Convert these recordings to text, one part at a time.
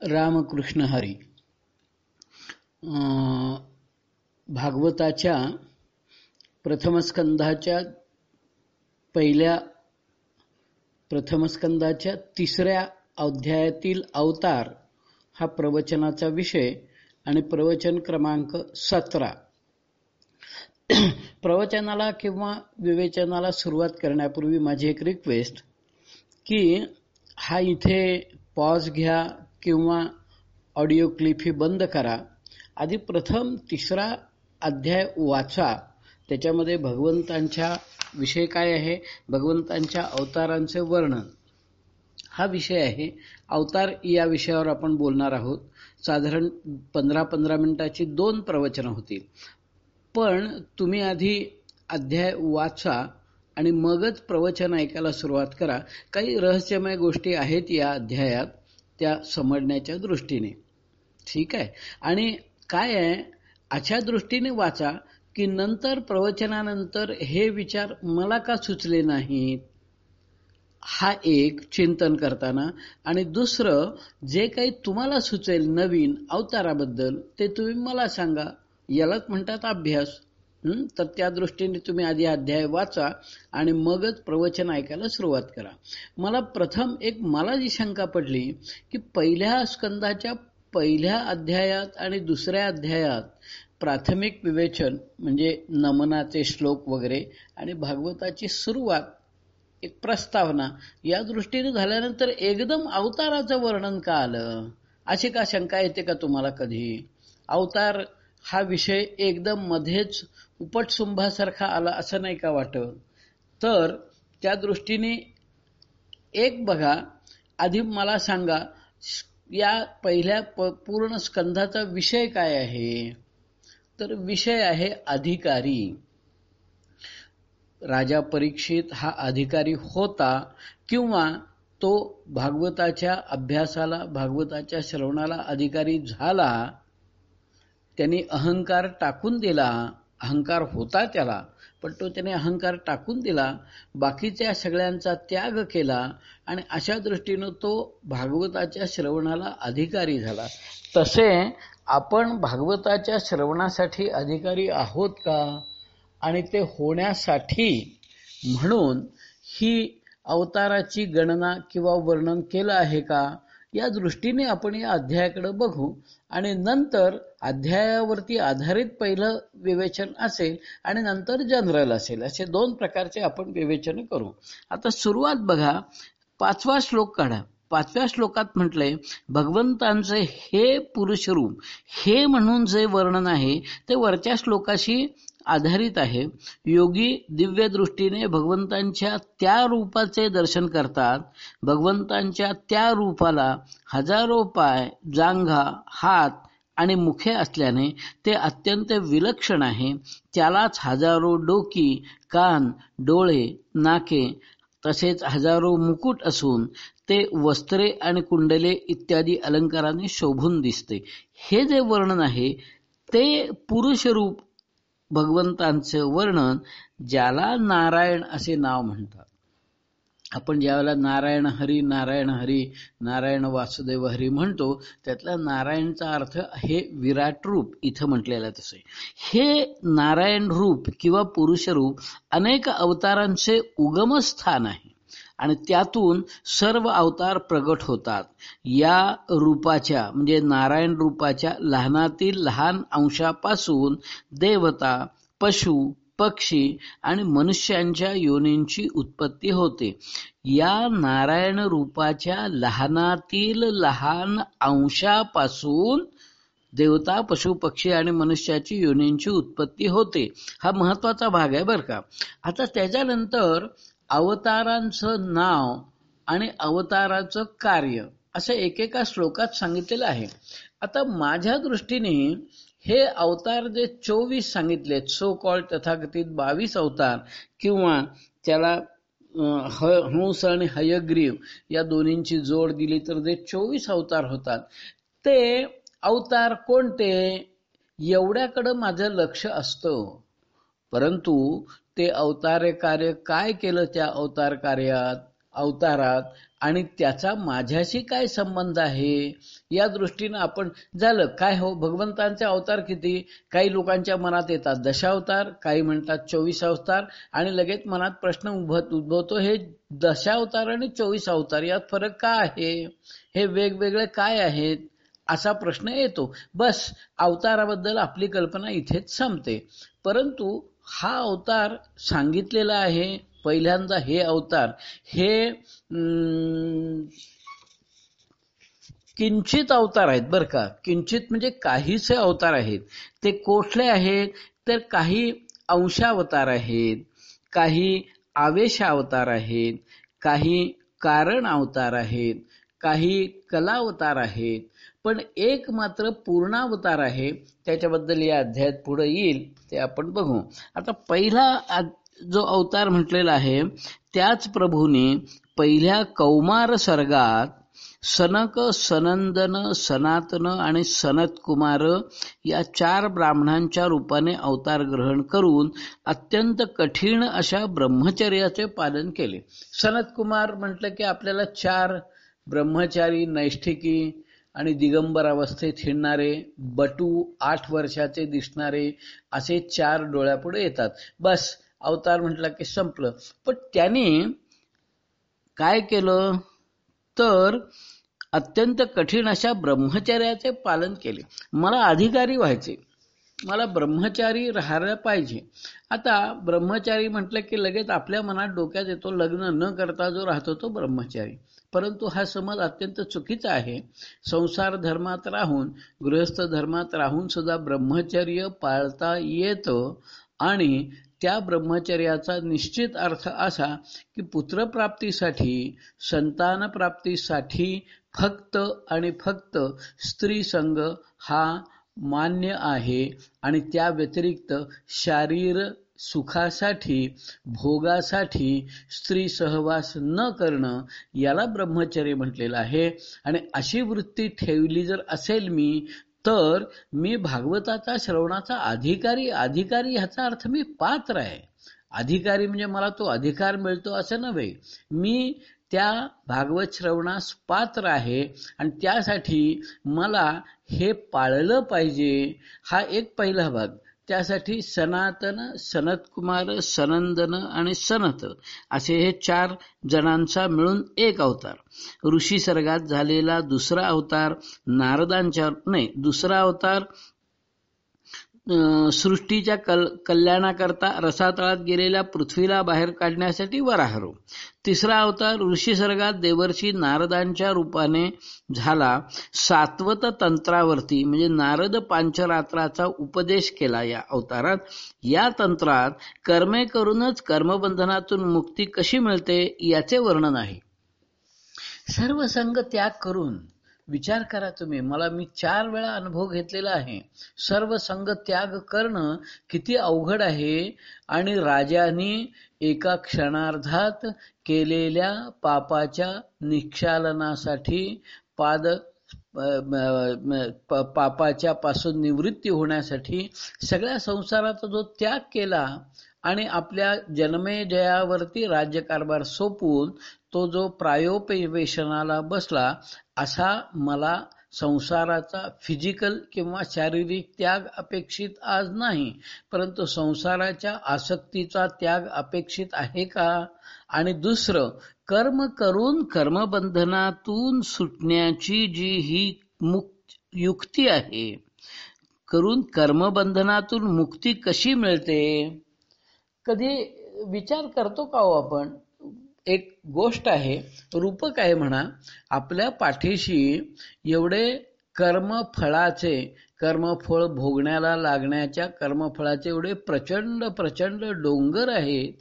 रामकृष्ण हरी. भागवताच्या प्रथमस्कंधाच्या पहिल्या प्रथमस्कंदाच्या तिसऱ्या अध्यायातील अवतार हा प्रवचनाचा विषय आणि प्रवचन क्रमांक सतरा. प्रवचनाला किंवा विवेचनाला सुरुवात करण्यापूर्वी माझी एक रिक्वेस्ट की हा इथे पॉज घ्या किंवा ऑडिओ क्लिप ही बंद करा. आधी प्रथम तिसरा अध्याय वाचा. त्याच्यामध्ये भगवंतांच्या विषय काय आहे? भगवंतांच्या अवतारांचे वर्णन. हा विषय आहे. अवतार या विषयावर आपण बोलणार आहोत. साधारण पंधरा पंधरा मिनिटाची दोन प्रवचनं होतील. पण तुम्ही आधी अध्याय वाचा आणि मगच प्रवचन ऐकायला सुरुवात करा. काही रहस्यमय गोष्टी आहेत या अध्यायात. त्या समजण्याच्या दृष्टीने. ठीक आहे? आणि काय आहे? अशा दृष्टीने वाचा की नंतर प्रवचनानंतर हे विचार मला का सुचले नाहीत? हा एक चिंतन करताना आणि दुसरं जे काही तुम्हाला सुचेल नवीन अवताराबद्दल ते तुम्ही मला सांगा. यालाच म्हणतात अभ्यास. तर त्या दृष्टीने तुम्ही आधी अध्याय वाचा आणि मगच प्रवचन ऐकायला सुरुवात करा. मला प्रथम एक मला जी शंका पडली की पहिल्या स्कंदाच्या पहिल्या अध्यायात आणि दुसऱ्या अध्यायात प्राथमिक विवेचन म्हणजे नमनाचे श्लोक वगैरे आणि भागवताची सुरुवात एक प्रस्तावना या दृष्टीने झाल्यानंतर एकदम अवताराचं वर्णन का आलं? अशी का शंका येते का तुम्हाला कधी? अवतार हा विषय एकदम मध्येच उपटसुंभासारखा आला असं नाही का वाटत? तर त्या दृष्टीने एक बघा आधी मला सांगा या पहिल्या पूर्ण स्कंधाचा विषय काय आहे? तर विषय आहे अधिकारी. राजा परीक्षित हा अधिकारी होता किंवा तो भागवताच्या अभ्यासाला भागवताच्या श्रवणाला अधिकारी झाला त्याने अहंकार टाकून दिला अहंकार होता त्याला पण तो त्याने अहंकार टाकून दिला बाकीच्या सगळ्यांचा त्याग केला आणि अशा दृष्टीनं तो भागवताच्या श्रवणाला अधिकारी झाला. तसे आपण भागवताच्या श्रवणासाठी अधिकारी आहोत का? आणि ते होण्यासाठी म्हणून ही अवताराची गणना किंवा वर्णन केलं आहे का? या दृष्टीने आपण या अध्यायाकडे बघू. आणि नंतर अध्यायावरती आधारित पहिलं विवेचन असेल आणि नंतर जनरल असेल असे दोन प्रकारचे आपण विवेचन करू. आता सुरुवात बघा. पाचवा श्लोक काढा. पाचव्या श्लोकात म्हटलंय भगवंतांचे हे पुरुष रूप हे म्हणून जे वर्णन आहे ते वरच्या श्लोकाशी आधारित आहे. योगी दिव्य दृष्टीने भगवंतांच्या त्या रूपाचे दर्शन करतात. भगवंतांच्या त्या रूपाला हजारो पाय जांघा हात आणि मुखे असल्याने ते अत्यंत विलक्षण आहे. त्यालाच हजारो डोकी कान डोळे नाके तसेच हजारो मुकुट असून ते वस्त्रे आणि कुंडले इत्यादी अलंकाराने शोभून दिसते. हे जे वर्णन आहे ते पुरुष रूप भगवंतांचे वर्णन ज्याला नारायण असे नाव म्हणतात. आपण ज्यावेळेला नारायण हरी नारायण हरी नारायण वासुदेव हरी म्हणतो त्यातला नारायणचा अर्थ हे विराट रूप इथं म्हटलेलं तसे हे नारायण रूप किंवा पुरुष रूप अनेक अवतारांचे उगमस्थान आहे. आणि त्यातून सर्व अवतार प्रगट होतात. या रूपाच्या म्हणजे नारायण रूपाच्या लहानातील लहान अंशापासून देवता पशु पक्षी आणि मनुष्यांच्या योनींची उत्पत्ती होते. या नारायण रूपाच्या लहानातील लहान अंशापासून देवता पशु पक्षी आणि मनुष्याची योनींची उत्पत्ती होते. हा महत्त्वाचा भाग आहे बरं का. आता त्याच्यानंतर अवतारांचं नाव आणि अवताराचं कार्य असं एकेका श्लोकात सांगितलेलं आहे. आता माझ्या दृष्टीने हे अवतार जे चोवीस सांगितले सो कॉल तथाकथित बावीस अवतार किंवा त्याला हंस आणि हयग्रीव या दोन्हींची जोड दिली तर जे चोवीस अवतार होतात ते अवतार कोणते? एवढ्याकडं माझं लक्ष असतं. परंतु ते अवतार कार्य काय केलं त्या अवतार कार्यात अवतारात? आणि त्याचा माझ्याशी काय संबंध आहे? या दृष्टीनं आपण झालं. काय हो? भगवंतांचे अवतार किती? काही लोकांच्या मनात येतात दशावतार काही म्हणतात चोवीस अवतार आणि लगेच मनात प्रश्न उद्भवतो हे दशावतार आणि चोवीस अवतार यात फरक का आहे? हे वेगवेगळे काय आहेत? असा प्रश्न येतो. बस अवताराबद्दल आपली कल्पना इथेच संपते. परंतु हा अवतार सांगितलेला आहे पहिल्यांदा हे अवतार. हे किंचित अवतार आहेत बर का. किंचित म्हणजे काहीसे अवतार आहेत. ते कोठले आहेत? तर काही अंशावतार आहेत काही आवेश अवतार आहेत काही कारण अवतार आहेत काही कलावतार आहेत. पण एक मात्र पूर्णावतार आहे. त्याच्याबद्दल या अध्यायात पुढे येईल ते आपण बघू. आता पहिला जो अवतार म्हटलेला आहे त्याच प्रभूने पहिल्या कौमार सर्गात सनक सनंदन सनातन आणि सनत कुमार या चार ब्राह्मणांच्या रूपाने अवतार ग्रहण करून अत्यंत कठीण अशा ब्रह्मचर्याचे पालन केले. सनत कुमार म्हटलं की आपल्याला चार ब्रह्मचारी नैष्ठिकी आणि दिगंबर अवस्थेत हिंडणारे बटू आठ वर्षाचे दिसणारे असे चार डोळ्यापुढे येतात. बस अवतार म्हटला की संपलं. पण त्याने काय केलं? तर अत्यंत कठीण अशा ब्रह्मचर्याचे पालन केले. मला अधिकारी व्हायचे. मला ब्रह्मचारी राहायला पाहिजे. आता ब्रह्मचारी म्हटलं की लगेच आपल्या मनात डोक्यात येतो लग्न न करता जो राहतो तो ब्रह्मचारी. परंतु हा समज अत्यंत चुकीचा आहे. संसार धर्मात राहून गृहस्थ धर्मात राहून सुद्धा ब्रह्मचर्य पाळता येतं आणि त्या ब्रह्मचर्याचा निश्चित अर्थ असा की पुत्रप्राप्तीसाठी संतान प्राप्तीसाठी फक्त आणि फक्त स्त्री संघ हा मान्य आहे आणि त्या व्यतिरिक्त शारीर सुखासाठी भोगासाठी स्त्री सहवास न करणं याला ब्रह्मचर्य म्हटलेलं आहे. आणि अशी वृत्ती ठेवली जर असेल मी तर मी भागवताचा श्रवणाचा अधिकारी अधिकारी ह्याचा अर्थ मी पात्र आहे. अधिकारी म्हणजे मला तो अधिकार मिळतो असं नव्हे. मी त्या भागवत श्रवणास पात्र आहे आणि त्यासाठी मला हे पाळलं पाहिजे. हा एक पहिला भाग. त्यासाठी सनातन सनतकुमार सनंदन आणि सनत असे हे चार जणांचा मिळून एक अवतार. ऋषी सर्गात झालेला दुसरा अवतार नारदांच्या नाही दुसरा अवतार सृष्टीच्या कल कल्याणाकरता रसातळात गेलेल्या पृथ्वीला बाहेर काढण्यासाठी वराहरू. तिसरा अवतार ऋषी सर्गात देवर्षी नारदांच्या रूपाने झाला. सात्वत तंत्रावरती म्हणजे नारद पांचरात्राचा उपदेश केला या अवतारात. या तंत्रात कर्मे करूनच कर्मबंधनातून मुक्ती कशी मिळते याचे वर्णन आहे. सर्व संघ त्याग करून विचार करा तुम्ही. मला मी चार वेळा अनुभव घेतलेला आहे. सर्व संघ त्याग करणं किती अवघड आहे आणि राजाने एका क्षणार्धात केलेल्या पापाच्या निक्षालनासाठी पाद पापाच्या पासून निवृत्ती होण्यासाठी सगळ्या संसाराचा जो त्याग केला आणि आपल्या जन्मेजयावरती राज्यकारभार सोपून तो जो प्रायोपवेशनाला बसला असा मला संसाराचा फिजिकल किंवा शारीरिक त्याग अपेक्षित आज नाही. परंतु संसाराच्या आसक्तीचा त्याग अपेक्षित आहे का? आणि दुसरं कर्म करून कर्मबंधनातून सुटण्याची जी ही मुक्त युक्ती आहे करून कर्मबंधनातून मुक्ती कशी मिळते? कधी विचार करतो का हो आपण? एक गोष्ट आहे रूपक आहे म्हणा आपल्या पाठीशी एवढे कर्मफळाचे कर्मफळ भोगण्याला लागण्याच्या कर्मफळाचे एवढे प्रचंड प्रचंड डोंगर आहेत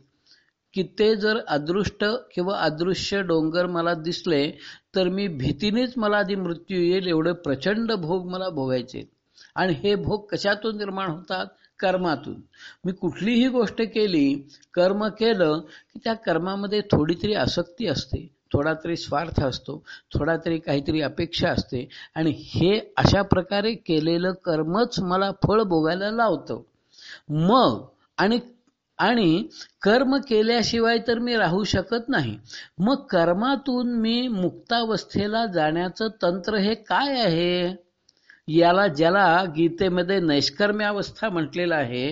की ते जर अदृष्ट किंवा अदृश्य डोंगर मला दिसले तर मी भीतीनेच मला आधी मृत्यू येईल एवढे प्रचंड भोग मला भोगायचे आणि हे भोग कशातून निर्माण होतात? कर्मातून. मी कुठलीही गोष्ट केली कर्म केलं की त्या कर्मामध्ये थोडी तरी आसक्ती असते थोडा तरी स्वार्थ असतो थोडा तरी काहीतरी अपेक्षा असते. आणि हे अशा प्रकारे केलेलं कर्मच मला फळ भोगायला लावतं. मग आणि आणि कर्म केल्याशिवाय तर मी राहू शकत नाही. मग कर्मातून मी मुक्तावस्थेला जाण्याचं तंत्र हे काय आहे? याला ज्याला गीतेमध्ये नैष्कर्म्यावस्था म्हटलेलं आहे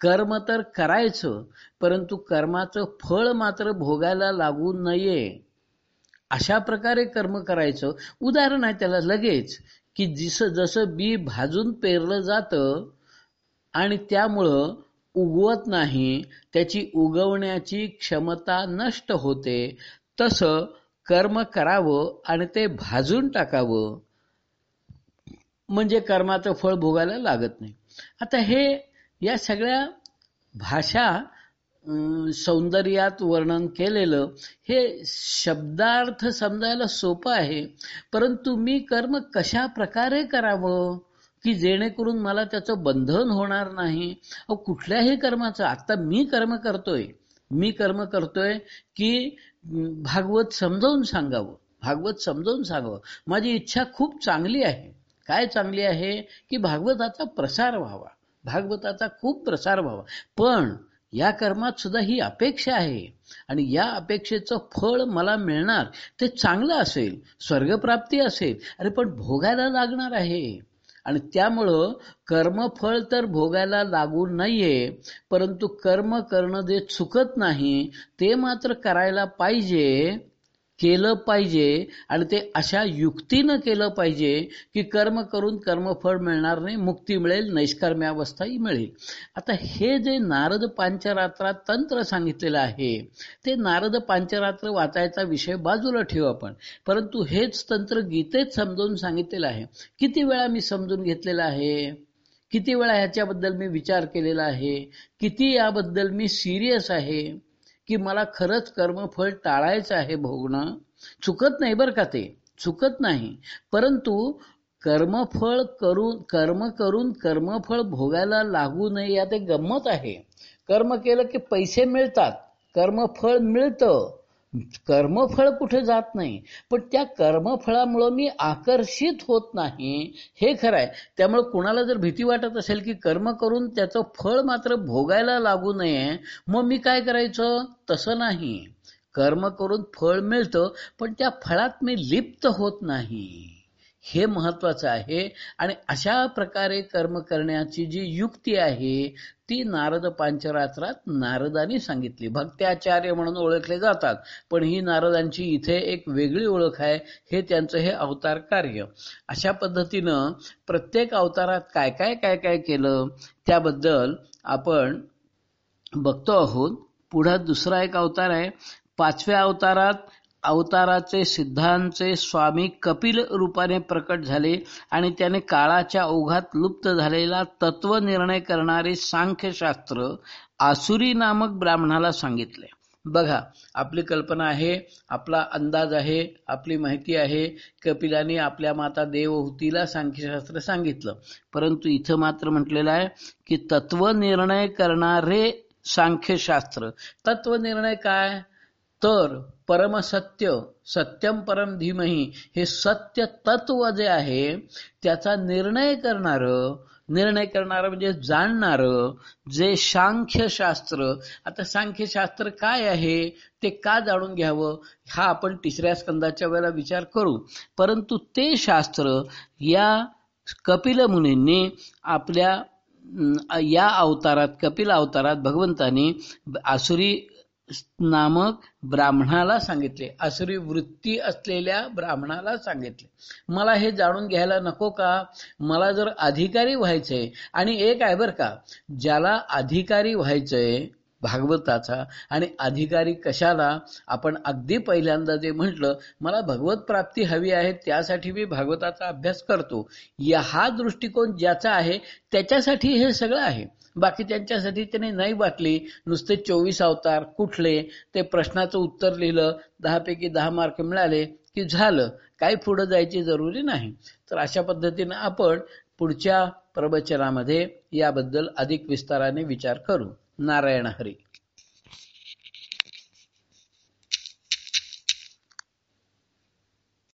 कर्म तर करायचं परंतु कर्माचं फळ मात्र भोगायला लागू नये. अशा प्रकारे कर्म करायचं. उदाहरण आहे त्याला लगेच की जसं जसं बी भाजून पेरलं जातं आणि त्यामुळं उगवत नाही त्याची उगवण्याची क्षमता नष्ट होते तसं कर्म करावं आणि ते भाजून टाकावं. म्हणजे कर्माचं फळ भोगायला लागत नाही. आता हे या सगळ्या भाषा सौंदर्यात वर्णन केलेलं हे शब्दार्थ समजायला सोपं आहे. परंतु मी कर्म कशा प्रकारे करावं? की जेणेकरून मला त्याचं बंधन होणार नाही? कुठल्याही कर्माचं आता मी कर्म करतोय. मी कर्म करतोय की भागवत समजावून सांगावं. भागवत समजावून सांगावं. माझी इच्छा खूप चांगली आहे. काय चांगली आहे? की भागवताचा प्रसार व्हावा. भागवताचा खूप प्रसार व्हावा. पण या कर्मात सुद्धा ही अपेक्षा आहे. आणि या अपेक्षेचं फळ मला मिळणार ते चांगलं असेल स्वर्गप्राप्ती असेल अरे पण भोगायला लागणार आहे. आणि त्यामुळं कर्मफळ तर भोगायला लागू नाहीये परंतु कर्म करणं जे चुकत नाही ते मात्र करायला पाहिजे. केलं पाहिजे आणि ते अशा युक्तीनं केलं पाहिजे की कर्म करून कर्मफळ मिळणार नाही मुक्ती मिळेल नैष्कर्म्यावस्थाही मिळेल. आता हे जे नारद पांचरात्रात तंत्र सांगितलेलं आहे ते नारद पांचरात्र वाचायचा विषय बाजूला ठेवू आपण. परंतु हेच तंत्र गीतेत समजून सांगितलेलं आहे. किती वेळा मी समजून घेतलेलं आहे? किती वेळा ह्याच्याबद्दल मी विचार केलेला आहे? किती याबद्दल मी सिरियस आहे? की मला खरंच कर्मफळ टाळायचं आहे भोगणं? चुकत नाही बरं का ते? चुकत नाही. परंतु कर्मफळ करून कर्म करून कर्मफळ भोगायला लागू नये यात एक गंमत आहे. कर्म केलं की पैसे मिळतात. कर्मफळ मिळतं. कर्मफळ कुठे जात नाही. पण त्या कर्मफळामुळं मी आकर्षित होत नाही. हे खरं आहे त्यामुळे कुणाला जर भीती वाटत असेल की कर्म करून त्याचं फळ मात्र भोगायला लागू नये मग मी काय करायचं? तसं नाही. कर्म करून फळ मिळतं पण त्या फळात मी लिप्त होत नाही. हे महत्वाचं आहे. आणि अशा प्रकारे कर्म करण्याची जी युक्ती आहे ती नारद पांचरात्रात नारदांनी सांगितली. भक्त्याचार्य म्हणून ओळखले जातात पण ही नारदांची इथे एक वेगळी ओळख आहे. हे त्यांचं हे अवतार कार्य. अशा पद्धतीनं प्रत्येक अवतारात काय काय काय काय केलं? त्याबद्दल आपण बघतो आहोत. पुढं दुसरा एक अवतार आहे. पाचव्या अवतारात अवताराचे सिद्धांचे स्वामी कपिल रूपाने प्रकट झाले आणि त्याने काळाच्या ओघात लुप्त झालेला तत्व निर्णय करणारे सांख्यशास्त्र आसुरी नामक ब्राह्मणाला सांगितले. बघा आपली कल्पना आहे आपला अंदाज आहे आपली माहिती आहे. कपिलाने आपल्या माता देवहूतीला सांख्यशास्त्र सांगितलं. परंतु इथं मात्र म्हटलेलं आहे की तत्व निर्णय करणारे सांख्यशास्त्र. तत्व निर्णय काय? तर परमसत्य सत्यम परम धीमही हे सत्य तत्व जे आहे त्याचा निर्णय करणार निर्णय करणार म्हणजे जाणणार जे सांख्यशास्त्र. आता सांख्यशास्त्र काय आहे ते का जाणून घ्यावं हा आपण तिसऱ्या स्कंदाच्या वेळेला विचार करू. परंतु ते शास्त्र या कपिल मुनींनी आपल्या या अवतारात कपिल अवतारात भगवंतानी आसुरी नामक ब्राह्मणाला सांगितले. असुरी वृत्ती असलेल्या ब्राह्मणाला सांगितले. मला हे जाणून घ्यायला नको का? मला जर अधिकारी व्हायचंय आणि एक आहे बर का ज्याला अधिकारी व्हायचंय भागवताचा आणि अधिकारी कशाला? आपण अगदी पहिल्यांदा जे म्हटलं मला भगवत प्राप्ती हवी आहे त्यासाठी मी भागवताचा अभ्यास करतो. या हा दृष्टिकोन ज्याचा आहे त्याच्यासाठी हे सगळं आहे. बाकी त्यांच्यासाठी त्याने नाही वाटली. नुसते चोवीस अवतार कुठले? ते प्रश्नाचं उत्तर लिहिलं. दहापैकी दहा मार्क मिळाले की झालं. काही पुढे जायची जरुरी नाही. तर अशा पद्धतीनं आपण पुढच्या प्रवचनामध्ये याबद्दल अधिक विस्ताराने विचार करू. नारायण हरी